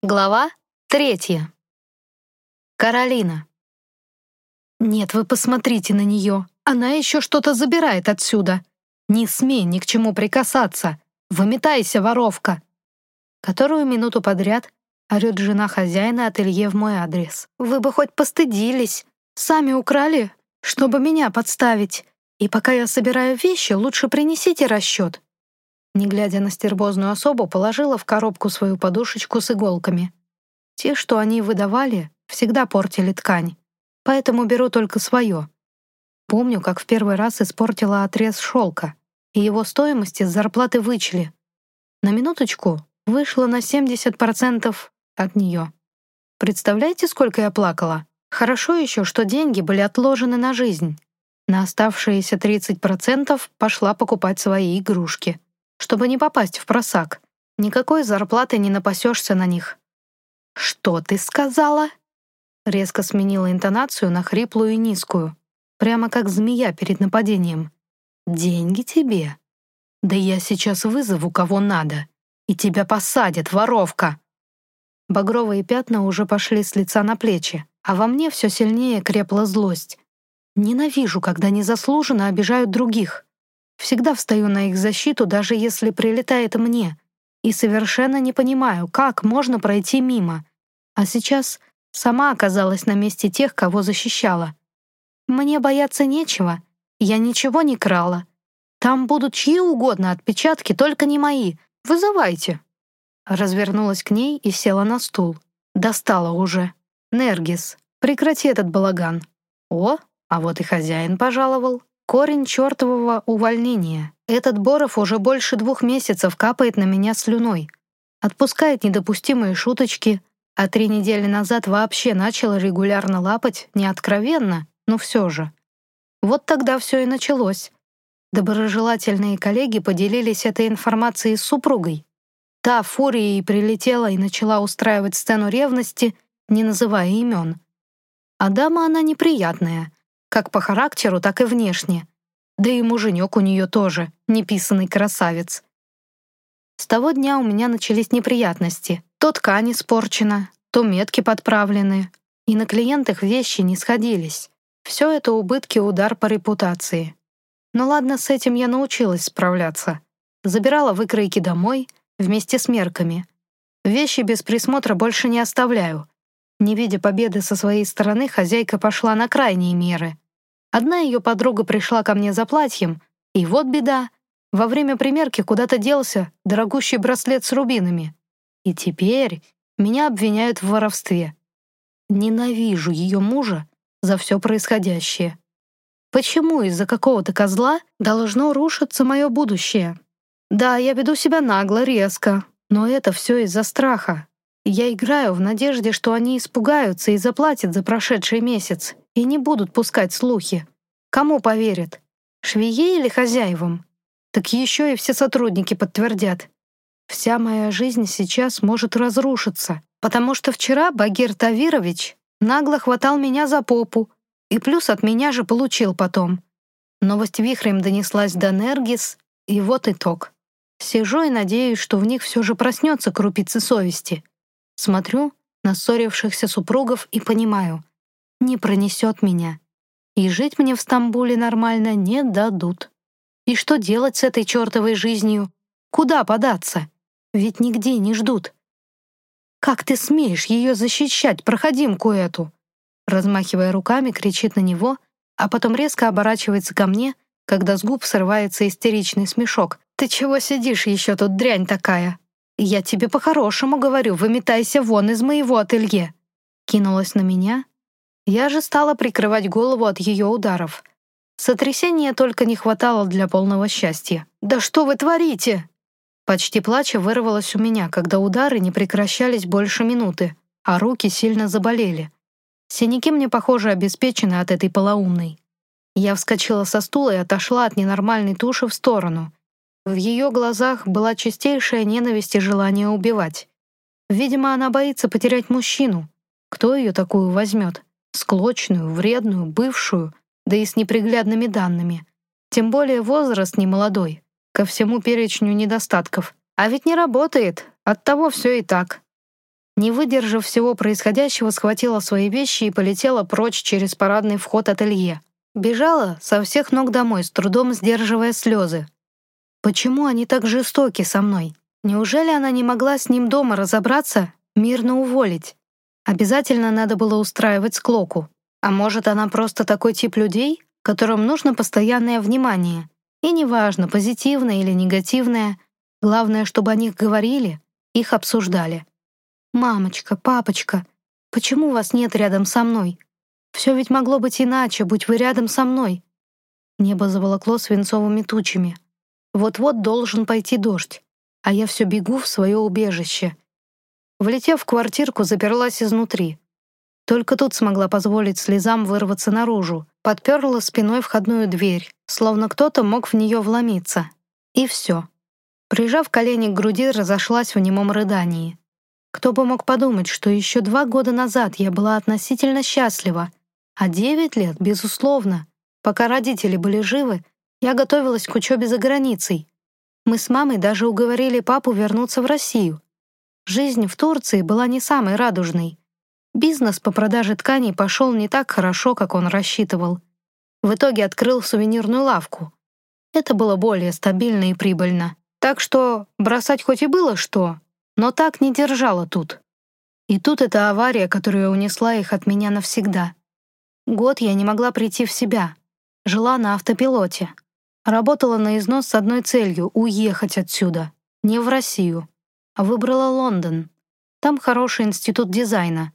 Глава третья. Каролина. «Нет, вы посмотрите на нее. Она еще что-то забирает отсюда. Не смей ни к чему прикасаться. Выметайся, воровка!» Которую минуту подряд орет жена хозяина ателье в мой адрес. «Вы бы хоть постыдились. Сами украли, чтобы меня подставить. И пока я собираю вещи, лучше принесите расчет не глядя на стербозную особу, положила в коробку свою подушечку с иголками. Те, что они выдавали, всегда портили ткань, поэтому беру только свое. Помню, как в первый раз испортила отрез шелка, и его стоимость из зарплаты вычли. На минуточку вышло на 70% от нее. Представляете, сколько я плакала? Хорошо еще, что деньги были отложены на жизнь. На оставшиеся 30% пошла покупать свои игрушки чтобы не попасть в просак. Никакой зарплаты не напасешься на них. «Что ты сказала?» Резко сменила интонацию на хриплую и низкую, прямо как змея перед нападением. «Деньги тебе? Да я сейчас вызову кого надо, и тебя посадят, воровка!» Багровые пятна уже пошли с лица на плечи, а во мне все сильнее крепла злость. Ненавижу, когда незаслуженно обижают других. Всегда встаю на их защиту, даже если прилетает мне. И совершенно не понимаю, как можно пройти мимо. А сейчас сама оказалась на месте тех, кого защищала. Мне бояться нечего. Я ничего не крала. Там будут чьи угодно отпечатки, только не мои. Вызывайте. Развернулась к ней и села на стул. Достала уже. Нергис, прекрати этот балаган. О, а вот и хозяин пожаловал. Корень чертового увольнения. Этот Боров уже больше двух месяцев капает на меня слюной. Отпускает недопустимые шуточки, а три недели назад вообще начал регулярно лапать, не откровенно, но все же. Вот тогда все и началось. Доброжелательные коллеги поделились этой информацией с супругой. Та фурией прилетела и начала устраивать сцену ревности, не называя имен. А дама она неприятная — как по характеру, так и внешне. Да и муженек у нее тоже, неписанный красавец. С того дня у меня начались неприятности. То ткань испорчена, то метки подправлены, и на клиентах вещи не сходились. Все это убытки удар по репутации. Но ладно, с этим я научилась справляться. Забирала выкройки домой вместе с мерками. Вещи без присмотра больше не оставляю, не видя победы со своей стороны, хозяйка пошла на крайние меры. Одна ее подруга пришла ко мне за платьем, и вот беда. Во время примерки куда-то делся дорогущий браслет с рубинами. И теперь меня обвиняют в воровстве. Ненавижу ее мужа за все происходящее. Почему из-за какого-то козла должно рушиться мое будущее? Да, я веду себя нагло, резко, но это все из-за страха. Я играю в надежде, что они испугаются и заплатят за прошедший месяц, и не будут пускать слухи. Кому поверят? Швее или хозяевам? Так еще и все сотрудники подтвердят. Вся моя жизнь сейчас может разрушиться, потому что вчера Багир Тавирович нагло хватал меня за попу, и плюс от меня же получил потом. Новость вихрем донеслась до Нергис, и вот итог. Сижу и надеюсь, что в них все же проснется крупицы совести. Смотрю на ссорившихся супругов и понимаю, не пронесет меня. И жить мне в Стамбуле нормально не дадут. И что делать с этой чертовой жизнью? Куда податься? Ведь нигде не ждут. «Как ты смеешь ее защищать, проходимку эту?» Размахивая руками, кричит на него, а потом резко оборачивается ко мне, когда с губ срывается истеричный смешок. «Ты чего сидишь еще тут, дрянь такая?» «Я тебе по-хорошему говорю, выметайся вон из моего ателье!» Кинулась на меня. Я же стала прикрывать голову от ее ударов. Сотрясения только не хватало для полного счастья. «Да что вы творите?» Почти плача вырвалось у меня, когда удары не прекращались больше минуты, а руки сильно заболели. Синяки мне, похоже, обеспечены от этой полоумной. Я вскочила со стула и отошла от ненормальной туши в сторону — в ее глазах была чистейшая ненависть и желание убивать. Видимо, она боится потерять мужчину. Кто ее такую возьмет? Склочную, вредную, бывшую, да и с неприглядными данными. Тем более возраст не молодой. Ко всему перечню недостатков. А ведь не работает, оттого все и так. Не выдержав всего происходящего, схватила свои вещи и полетела прочь через парадный вход ателье. Бежала со всех ног домой, с трудом сдерживая слезы. Почему они так жестоки со мной? Неужели она не могла с ним дома разобраться, мирно уволить? Обязательно надо было устраивать склоку. А может, она просто такой тип людей, которым нужно постоянное внимание. И неважно, позитивное или негативное, главное, чтобы о них говорили, их обсуждали. «Мамочка, папочка, почему вас нет рядом со мной? Все ведь могло быть иначе, будь вы рядом со мной». Небо заволокло свинцовыми тучами. Вот-вот должен пойти дождь, а я все бегу в свое убежище. Влетев в квартирку, заперлась изнутри. Только тут смогла позволить слезам вырваться наружу, подперла спиной входную дверь, словно кто-то мог в нее вломиться. И все. Прижав колени к груди, разошлась в немом рыдании. Кто бы мог подумать, что еще два года назад я была относительно счастлива, а девять лет, безусловно. Пока родители были живы, я готовилась к учебе за границей. Мы с мамой даже уговорили папу вернуться в Россию. Жизнь в Турции была не самой радужной. Бизнес по продаже тканей пошел не так хорошо, как он рассчитывал. В итоге открыл сувенирную лавку. Это было более стабильно и прибыльно. Так что бросать хоть и было что, но так не держала тут. И тут эта авария, которая унесла их от меня навсегда. Год я не могла прийти в себя. Жила на автопилоте. Работала на износ с одной целью — уехать отсюда. Не в Россию. А выбрала Лондон. Там хороший институт дизайна.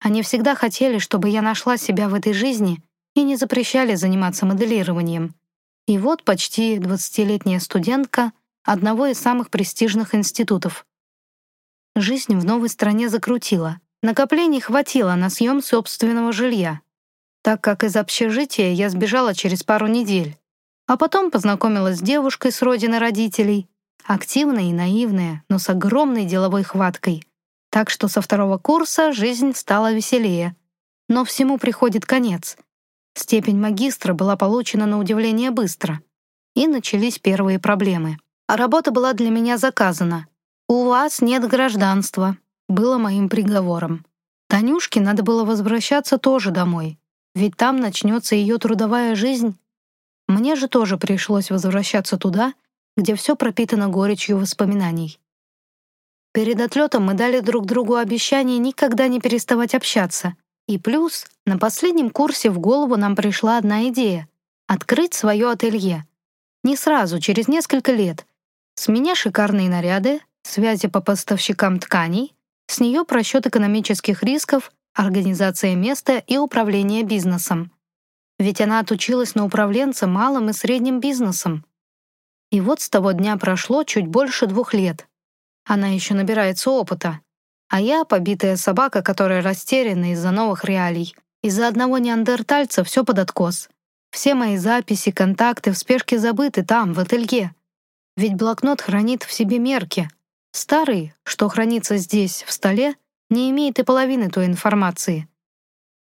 Они всегда хотели, чтобы я нашла себя в этой жизни и не запрещали заниматься моделированием. И вот почти 20-летняя студентка одного из самых престижных институтов. Жизнь в новой стране закрутила. Накоплений хватило на съем собственного жилья, так как из общежития я сбежала через пару недель. А потом познакомилась с девушкой с родины родителей, активная и наивная, но с огромной деловой хваткой. Так что со второго курса жизнь стала веселее. Но всему приходит конец. Степень магистра была получена на удивление быстро. И начались первые проблемы. Работа была для меня заказана — «У вас нет гражданства», — было моим приговором. Танюшке надо было возвращаться тоже домой, ведь там начнется ее трудовая жизнь. Мне же тоже пришлось возвращаться туда, где все пропитано горечью воспоминаний. Перед отлетом мы дали друг другу обещание никогда не переставать общаться. И плюс, на последнем курсе в голову нам пришла одна идея — открыть свое ателье. Не сразу, через несколько лет. С меня шикарные наряды, связи по поставщикам тканей, с нее просчет экономических рисков, организация места и управление бизнесом. Ведь она отучилась на управленца малым и средним бизнесом. И вот с того дня прошло чуть больше двух лет. Она еще набирается опыта. А я — побитая собака, которая растеряна из-за новых реалий. Из-за одного неандертальца все под откос. Все мои записи, контакты в спешке забыты там, в ателье. Ведь блокнот хранит в себе мерки, Старый, что хранится здесь, в столе, не имеет и половины той информации.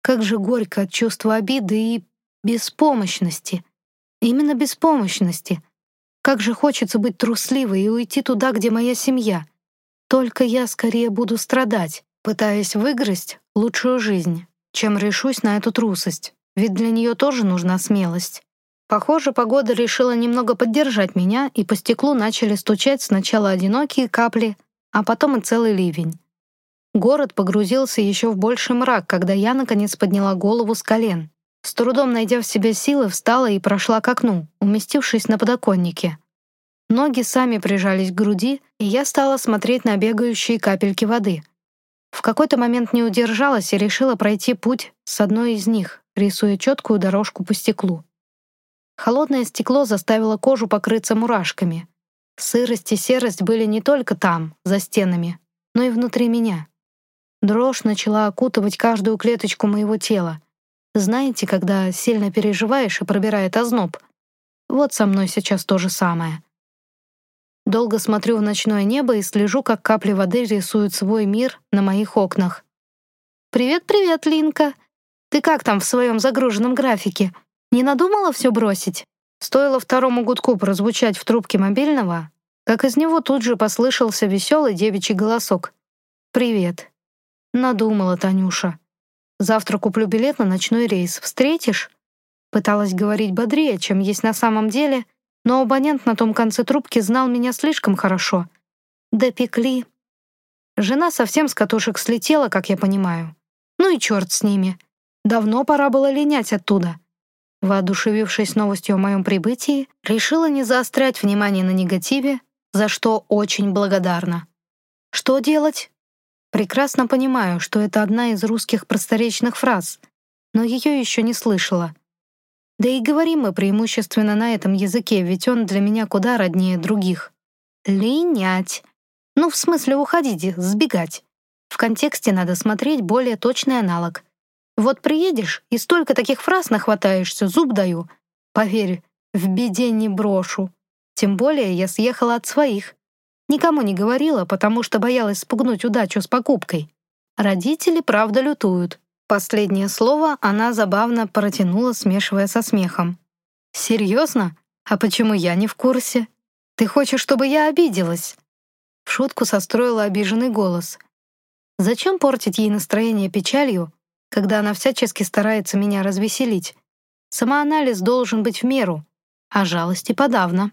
Как же горько от чувства обиды и беспомощности. Именно беспомощности. Как же хочется быть трусливой и уйти туда, где моя семья. Только я скорее буду страдать, пытаясь выиграть лучшую жизнь, чем решусь на эту трусость. Ведь для нее тоже нужна смелость. Похоже, погода решила немного поддержать меня, и по стеклу начали стучать сначала одинокие капли, а потом и целый ливень. Город погрузился еще в больший мрак, когда я, наконец, подняла голову с колен. С трудом найдя в себе силы, встала и прошла к окну, уместившись на подоконнике. Ноги сами прижались к груди, и я стала смотреть на бегающие капельки воды. В какой-то момент не удержалась и решила пройти путь с одной из них, рисуя четкую дорожку по стеклу. Холодное стекло заставило кожу покрыться мурашками. Сырость и серость были не только там, за стенами, но и внутри меня. Дрожь начала окутывать каждую клеточку моего тела. Знаете, когда сильно переживаешь и пробирает озноб? Вот со мной сейчас то же самое. Долго смотрю в ночное небо и слежу, как капли воды рисуют свой мир на моих окнах. «Привет-привет, Линка! Ты как там в своем загруженном графике? Не надумала все бросить? Стоило второму гудку прозвучать в трубке мобильного, как из него тут же послышался веселый девичий голосок. «Привет. Надумала Танюша. Завтра куплю билет на ночной рейс. Встретишь? Пыталась говорить бодрее, чем есть на самом деле, но абонент на том конце трубки знал меня слишком хорошо. Допекли. Жена совсем с катушек слетела, как я понимаю. Ну и черт с ними. Давно пора было линять оттуда. Воодушевившись новостью о моем прибытии, решила не заострять внимание на негативе, за что очень благодарна. Что делать? Прекрасно понимаю, что это одна из русских просторечных фраз, но ее еще не слышала. Да и говорим мы преимущественно на этом языке, ведь он для меня куда роднее других. Линять. Ну, в смысле уходить, сбегать. В контексте надо смотреть более точный аналог. Вот приедешь и столько таких фраз нахватаешься, зуб даю. Поверь, в беде не брошу. Тем более я съехала от своих. Никому не говорила, потому что боялась спугнуть удачу с покупкой. Родители, правда, лютуют. Последнее слово она забавно протянула, смешивая со смехом. «Серьезно? А почему я не в курсе? Ты хочешь, чтобы я обиделась?» В шутку состроила обиженный голос. «Зачем портить ей настроение печалью, когда она всячески старается меня развеселить? Самоанализ должен быть в меру, а жалости подавно».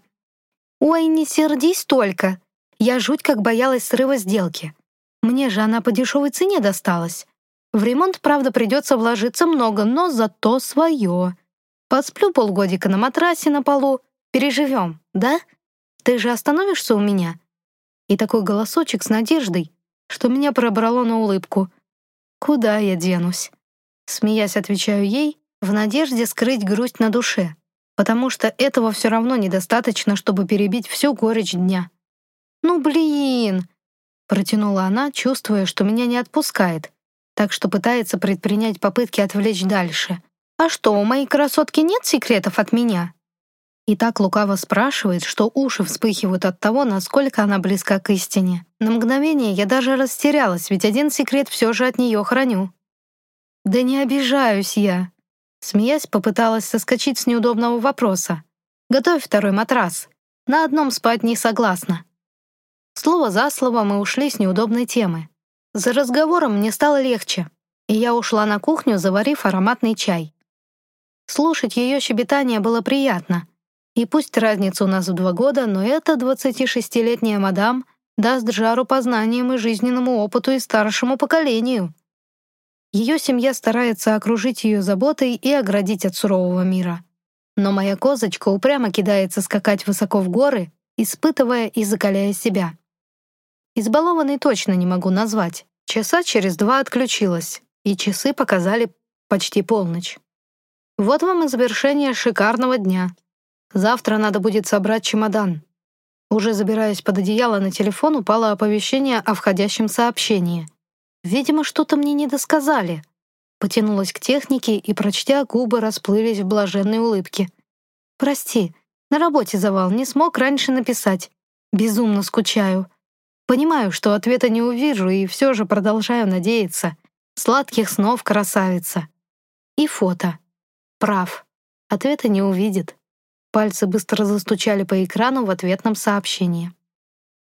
«Ой, не сердись только!» Я жуть как боялась срыва сделки. Мне же она по дешевой цене досталась. В ремонт, правда, придется вложиться много, но зато свое. Посплю полгодика на матрасе на полу. Переживем, да? Ты же остановишься у меня?» И такой голосочек с надеждой, что меня пробрало на улыбку. «Куда я денусь?» Смеясь, отвечаю ей, в надежде скрыть грусть на душе, потому что этого все равно недостаточно, чтобы перебить всю горечь дня. «Ну, блин!» — протянула она, чувствуя, что меня не отпускает, так что пытается предпринять попытки отвлечь дальше. «А что, у моей красотки нет секретов от меня?» И так лукаво спрашивает, что уши вспыхивают от того, насколько она близка к истине. На мгновение я даже растерялась, ведь один секрет все же от нее храню. «Да не обижаюсь я!» Смеясь, попыталась соскочить с неудобного вопроса. «Готовь второй матрас. На одном спать не согласна». Слово за слово мы ушли с неудобной темы. За разговором мне стало легче, и я ушла на кухню, заварив ароматный чай. Слушать ее щебетание было приятно. И пусть разница у нас в два года, но эта 26-летняя мадам даст жару познаниям и жизненному опыту и старшему поколению. Ее семья старается окружить ее заботой и оградить от сурового мира. Но моя козочка упрямо кидается скакать высоко в горы, испытывая и закаляя себя. Избалованной точно не могу назвать. Часа через два отключилась, и часы показали почти полночь. Вот вам и завершение шикарного дня. Завтра надо будет собрать чемодан. Уже забираясь под одеяло, на телефон упало оповещение о входящем сообщении. Видимо, что-то мне не досказали. Потянулась к технике и, прочтя, губы расплылись в блаженной улыбке. «Прости, на работе завал, не смог раньше написать. Безумно скучаю. Понимаю, что ответа не увижу, и все же продолжаю надеяться. Сладких снов, красавица. И фото. Прав. Ответа не увидит. Пальцы быстро застучали по экрану в ответном сообщении.